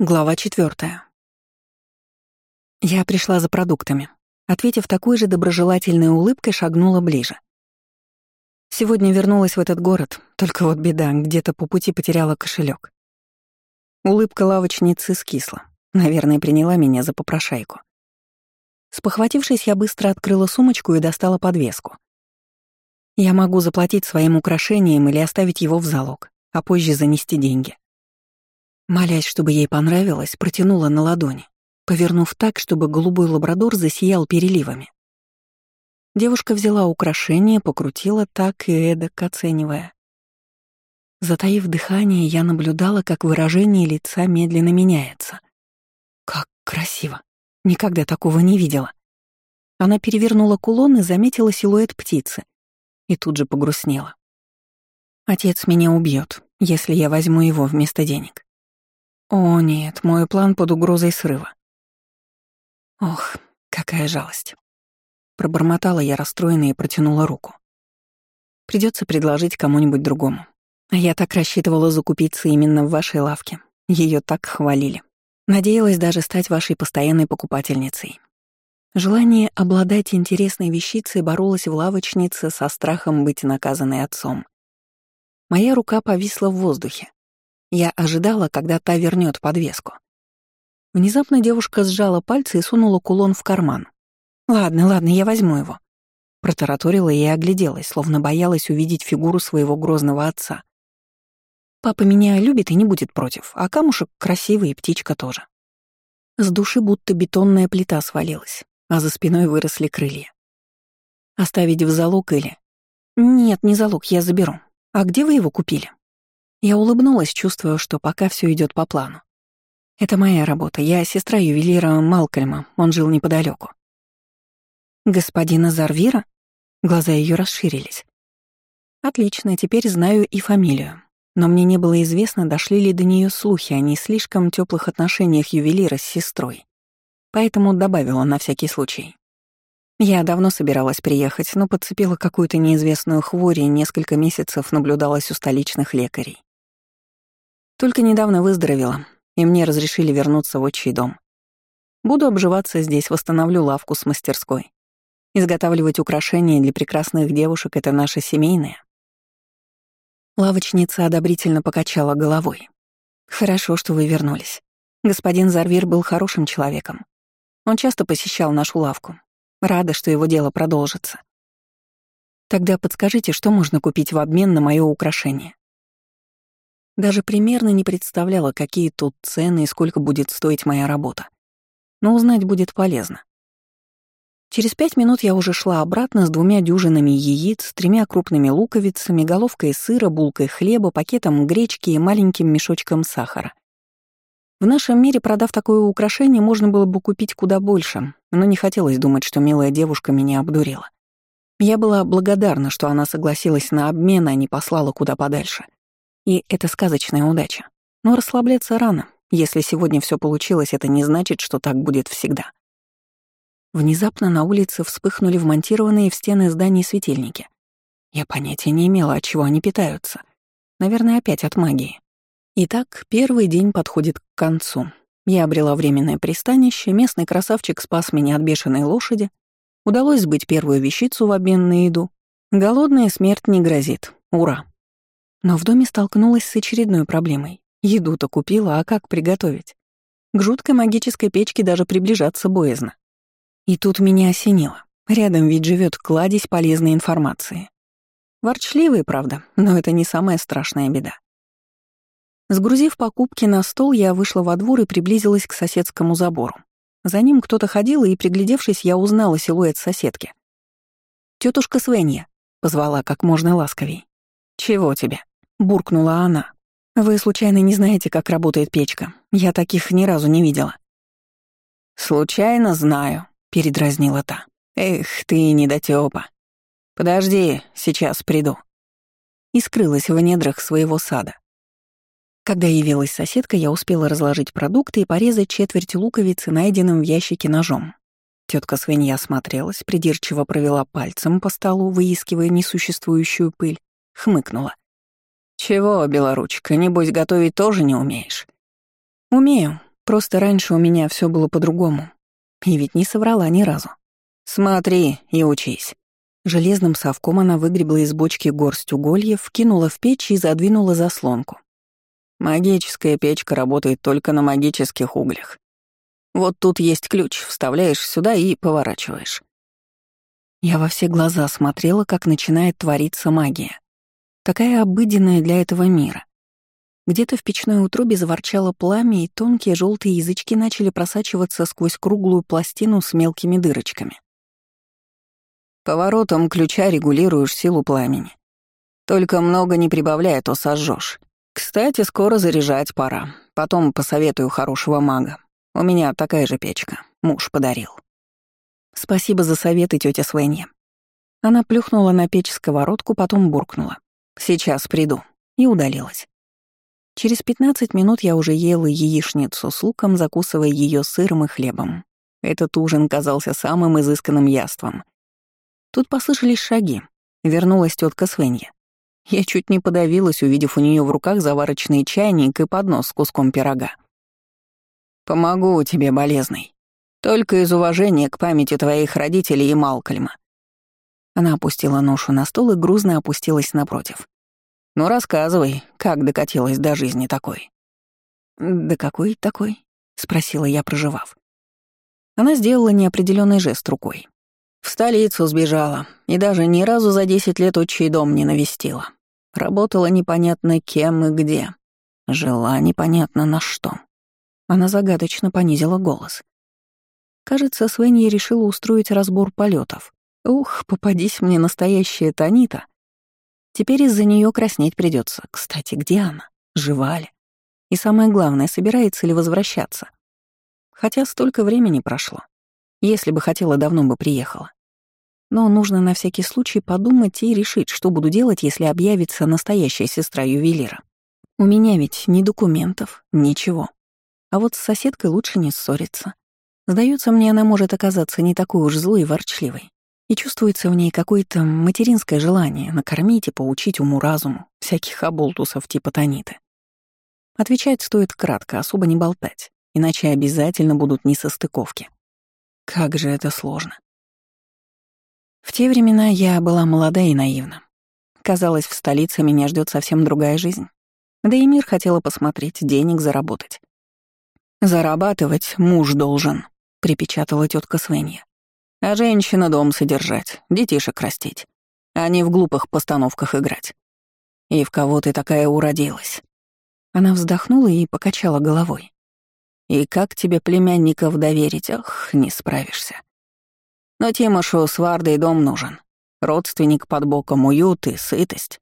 Глава четвертая. Я пришла за продуктами. Ответив такой же доброжелательной улыбкой, шагнула ближе. Сегодня вернулась в этот город, только вот беда, где-то по пути потеряла кошелек. Улыбка лавочницы скисла. Наверное, приняла меня за попрошайку. Спохватившись, я быстро открыла сумочку и достала подвеску. Я могу заплатить своим украшением или оставить его в залог, а позже занести деньги. Молясь, чтобы ей понравилось, протянула на ладони, повернув так, чтобы голубой лабрадор засиял переливами. Девушка взяла украшение, покрутила так и эдак, оценивая. Затаив дыхание, я наблюдала, как выражение лица медленно меняется. Как красиво! Никогда такого не видела. Она перевернула кулон и заметила силуэт птицы. И тут же погрустнела. Отец меня убьет, если я возьму его вместо денег. О нет, мой план под угрозой срыва. Ох, какая жалость. Пробормотала я расстроенно и протянула руку. Придется предложить кому-нибудь другому. А я так рассчитывала закупиться именно в вашей лавке. Ее так хвалили. Надеялась даже стать вашей постоянной покупательницей. Желание обладать интересной вещицей боролось в лавочнице со страхом быть наказанной отцом. Моя рука повисла в воздухе, я ожидала, когда та вернет подвеску. Внезапно девушка сжала пальцы и сунула кулон в карман. «Ладно, ладно, я возьму его». Протараторила и огляделась, словно боялась увидеть фигуру своего грозного отца. «Папа меня любит и не будет против, а камушек красивый и птичка тоже». С души будто бетонная плита свалилась, а за спиной выросли крылья. «Оставить в залог или...» «Нет, не залог, я заберу. А где вы его купили?» Я улыбнулась, чувствуя, что пока все идет по плану. Это моя работа. Я сестра ювелира Малкольма, он жил неподалеку. Господина Зарвира? Глаза ее расширились. Отлично, теперь знаю и фамилию. Но мне не было известно, дошли ли до нее слухи о не слишком теплых отношениях ювелира с сестрой. Поэтому добавила на всякий случай. Я давно собиралась приехать, но подцепила какую-то неизвестную хворь и несколько месяцев наблюдалась у столичных лекарей. Только недавно выздоровела, и мне разрешили вернуться в отчий дом. Буду обживаться здесь, восстановлю лавку с мастерской. Изготавливать украшения для прекрасных девушек — это наше семейное. Лавочница одобрительно покачала головой. «Хорошо, что вы вернулись. Господин Зарвир был хорошим человеком. Он часто посещал нашу лавку. Рада, что его дело продолжится. Тогда подскажите, что можно купить в обмен на мое украшение. Даже примерно не представляла, какие тут цены и сколько будет стоить моя работа. Но узнать будет полезно. Через пять минут я уже шла обратно с двумя дюжинами яиц, тремя крупными луковицами, головкой сыра, булкой хлеба, пакетом гречки и маленьким мешочком сахара. В нашем мире, продав такое украшение, можно было бы купить куда больше, но не хотелось думать, что милая девушка меня обдурила. Я была благодарна, что она согласилась на обмен, а не послала куда подальше. И это сказочная удача. Но расслабляться рано. Если сегодня все получилось, это не значит, что так будет всегда. Внезапно на улице вспыхнули вмонтированные в стены зданий светильники. Я понятия не имела, от чего они питаются. Наверное, опять от магии. Итак, первый день подходит к концу. Я обрела временное пристанище, местный красавчик спас меня от бешеной лошади, удалось сбыть первую вещицу в обмен на еду. Голодная смерть не грозит. Ура! Но в доме столкнулась с очередной проблемой. Еду-то купила, а как приготовить? К жуткой магической печке даже приближаться боязно. И тут меня осенило. Рядом ведь живет кладезь полезной информации. Ворчливый, правда, но это не самая страшная беда. Сгрузив покупки на стол, я вышла во двор и приблизилась к соседскому забору. За ним кто-то ходил, и, приглядевшись, я узнала силуэт соседки. «Тётушка Свенья», — позвала как можно ласковей. «Чего тебе?» — буркнула она. «Вы случайно не знаете, как работает печка? Я таких ни разу не видела». «Случайно знаю», — передразнила та. «Эх, ты недотёпа. Подожди, сейчас приду». И скрылась в недрах своего сада. Когда явилась соседка, я успела разложить продукты и порезать четверть луковицы, найденным в ящике ножом. Тетка свинья осмотрелась, придирчиво провела пальцем по столу, выискивая несуществующую пыль, хмыкнула. «Чего, белоручка, небось, готовить тоже не умеешь?» «Умею, Просто раньше у меня все было по-другому. И ведь не соврала ни разу. Смотри и учись. Железным совком она выгребла из бочки горсть угольев, кинула в печь и задвинула заслонку. Магическая печка работает только на магических углях. Вот тут есть ключ, вставляешь сюда и поворачиваешь. Я во все глаза смотрела, как начинает твориться магия. Такая обыденная для этого мира. Где-то в печной утробе заворчало пламя, и тонкие желтые язычки начали просачиваться сквозь круглую пластину с мелкими дырочками. Поворотом ключа регулируешь силу пламени. Только много не прибавляй, а то сожжешь. Кстати, скоро заряжать пора. Потом посоветую хорошего мага. У меня такая же печка. Муж подарил. Спасибо за советы, тетя Свенья. Она плюхнула на печь сковородку, потом буркнула. Сейчас приду. И удалилась. Через 15 минут я уже ела яичницу с луком, закусывая ее сыром и хлебом. Этот ужин казался самым изысканным яством — Тут послышались шаги. Вернулась тетка Свенья. Я чуть не подавилась, увидев у нее в руках заварочный чайник и поднос с куском пирога. «Помогу тебе, болезный. Только из уважения к памяти твоих родителей и Малкольма». Она опустила ношу на стол и грузно опустилась напротив. «Ну, рассказывай, как докатилась до жизни такой?» «Да какой такой?» — спросила я, проживав. Она сделала неопределенный жест рукой. В столицу сбежала и даже ни разу за десять лет отчий дом не навестила. Работала непонятно кем и где. Жила непонятно на что. Она загадочно понизила голос. Кажется, Свенья решила устроить разбор полетов. Ух, попадись мне настоящая Танита. Теперь из-за нее краснеть придется. Кстати, где она? Жива ли? И самое главное, собирается ли возвращаться? Хотя столько времени прошло. Если бы хотела, давно бы приехала. Но нужно на всякий случай подумать и решить, что буду делать, если объявится настоящая сестра ювелира. У меня ведь ни документов, ничего. А вот с соседкой лучше не ссориться. Сдается мне, она может оказаться не такой уж злой и ворчливой. И чувствуется в ней какое-то материнское желание накормить и поучить уму-разуму всяких оболтусов типа Таниты. Отвечать стоит кратко, особо не болтать, иначе обязательно будут несостыковки. Как же это сложно. В те времена я была молода и наивна. Казалось, в столице меня ждет совсем другая жизнь. Да и мир хотела посмотреть, денег заработать. «Зарабатывать муж должен», — припечатала тетка Свенья. «А женщина дом содержать, детишек растить, а не в глупых постановках играть. И в кого ты такая уродилась?» Она вздохнула и покачала головой. «И как тебе племянников доверить? Ах, не справишься. Но Тимошу с Вардой дом нужен. Родственник под боком, уют и сытость.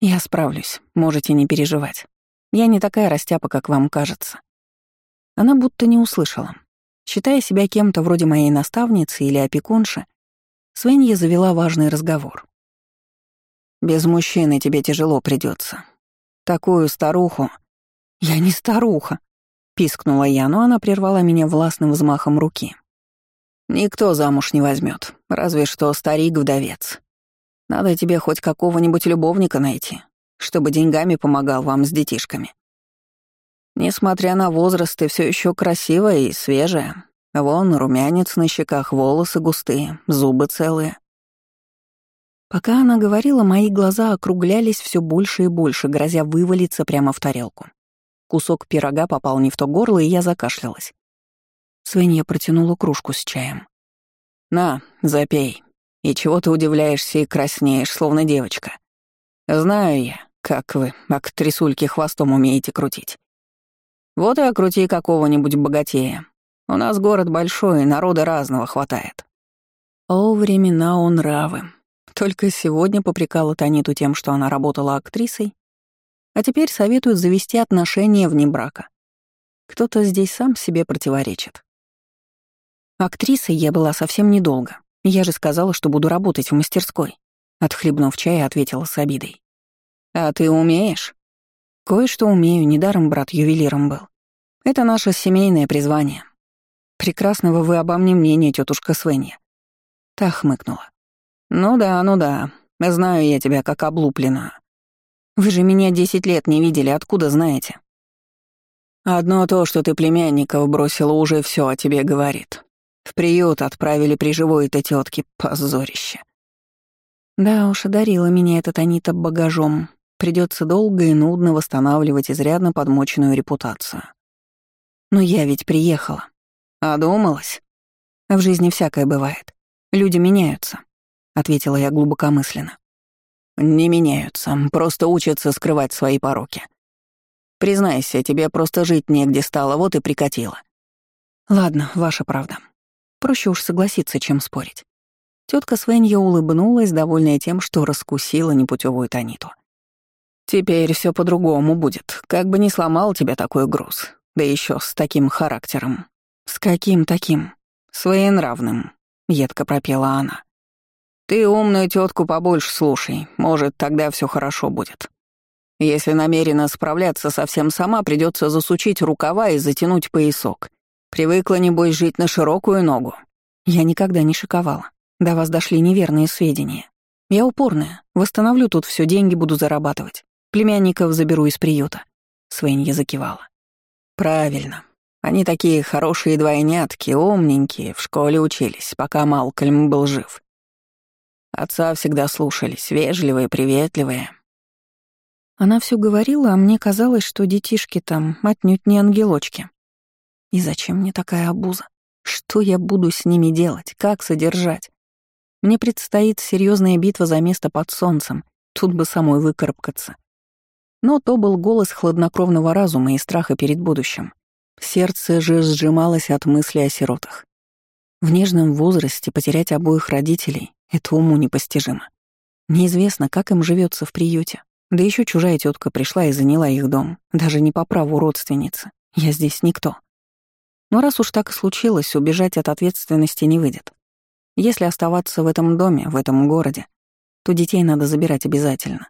Я справлюсь, можете не переживать. Я не такая растяпа, как вам кажется. Она будто не услышала. Считая себя кем-то вроде моей наставницы или опекунши, Свенья завела важный разговор. «Без мужчины тебе тяжело придется. Такую старуху...» «Я не старуха», — пискнула я, но она прервала меня властным взмахом руки. Никто замуж не возьмет, разве что старик-вдовец. Надо тебе хоть какого-нибудь любовника найти, чтобы деньгами помогал вам с детишками. Несмотря на возраст, ты все еще красивая и свежая. Вон румянец на щеках, волосы густые, зубы целые. Пока она говорила, мои глаза округлялись все больше и больше, грозя вывалиться прямо в тарелку. Кусок пирога попал не в то горло, и я закашлялась. Свинья протянула кружку с чаем. «На, запей. И чего ты удивляешься и краснеешь, словно девочка? Знаю я, как вы, актрисульки, хвостом умеете крутить. Вот и окрути какого-нибудь богатея. У нас город большой, и народа разного хватает». О, времена он равы. Только сегодня попрекала Таниту тем, что она работала актрисой, а теперь советуют завести отношения вне брака. Кто-то здесь сам себе противоречит. Актрисой я была совсем недолго. Я же сказала, что буду работать в мастерской. Отхлебнув чая, ответила с обидой. «А ты умеешь?» «Кое-что умею, недаром брат ювелиром был. Это наше семейное призвание. Прекрасного вы обо мне мнения, тетушка Свенья». Та хмыкнула. «Ну да, ну да. Знаю я тебя как облупленную. Вы же меня десять лет не видели, откуда знаете?» Одно то, что ты племянников бросила, уже все о тебе говорит. В приют отправили при живой-то тетке позорище. Да уж, одарила меня этот Анита багажом. Придется долго и нудно восстанавливать изрядно подмоченную репутацию. Но я ведь приехала. Одумалась? В жизни всякое бывает. Люди меняются, — ответила я глубокомысленно. Не меняются, просто учатся скрывать свои пороки. Признайся, тебе просто жить негде стало, вот и прикатило. Ладно, ваша правда. Проще уж согласиться, чем спорить. Тетка Свенья улыбнулась, довольная тем, что раскусила непутевую Таниту. Теперь все по-другому будет. Как бы не сломал тебя такой груз. Да еще с таким характером. С каким таким? Своенравным, едко пропела она. Ты умную тетку побольше слушай, может, тогда все хорошо будет. Если намерена справляться совсем сама, придется засучить рукава и затянуть поясок. Привыкла, небось, жить на широкую ногу. Я никогда не шиковала. До вас дошли неверные сведения. Я упорная. Восстановлю тут все, деньги буду зарабатывать. Племянников заберу из приюта. Свенья закивала. Правильно. Они такие хорошие двойнятки, умненькие, в школе учились, пока Малкольм был жив. Отца всегда слушались, вежливые, приветливые. Она все говорила, а мне казалось, что детишки там отнюдь не ангелочки. И зачем мне такая обуза? Что я буду с ними делать? Как содержать? Мне предстоит серьезная битва за место под солнцем. Тут бы самой выкарабкаться. Но то был голос хладнокровного разума и страха перед будущим. Сердце же сжималось от мысли о сиротах. В нежном возрасте потерять обоих родителей — это уму непостижимо. Неизвестно, как им живется в приюте. Да еще чужая тетка пришла и заняла их дом, даже не по праву родственницы. Я здесь никто. Но раз уж так и случилось, убежать от ответственности не выйдет. Если оставаться в этом доме, в этом городе, то детей надо забирать обязательно.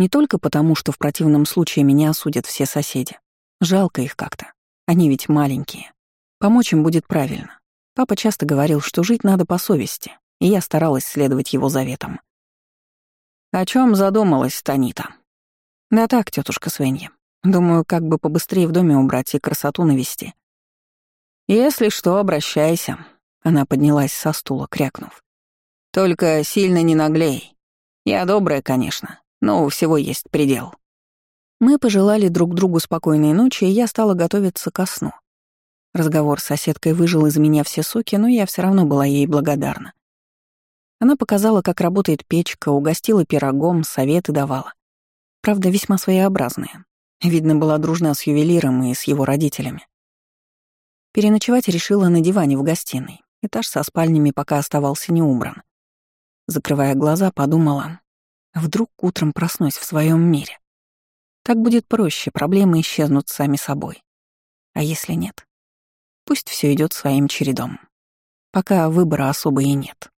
Не только потому, что в противном случае меня осудят все соседи. Жалко их как-то. Они ведь маленькие. Помочь им будет правильно. Папа часто говорил, что жить надо по совести, и я старалась следовать его заветам. «О чем задумалась Танита?» «Да так, тетушка Свенья. Думаю, как бы побыстрее в доме убрать и красоту навести». «Если что, обращайся», — она поднялась со стула, крякнув. «Только сильно не наглей. Я добрая, конечно, но у всего есть предел. Мы пожелали друг другу спокойной ночи, и я стала готовиться ко сну. Разговор с соседкой выжил из меня все соки, но я все равно была ей благодарна. Она показала, как работает печка, угостила пирогом, советы давала. Правда, весьма своеобразные. Видно, была дружна с ювелиром и с его родителями. Переночевать решила на диване в гостиной. Этаж со спальнями пока оставался не убран. Закрывая глаза, подумала, Вдруг утром проснусь в своем мире. Так будет проще, проблемы исчезнут сами собой. А если нет? Пусть все идет своим чередом. Пока выбора особо и нет.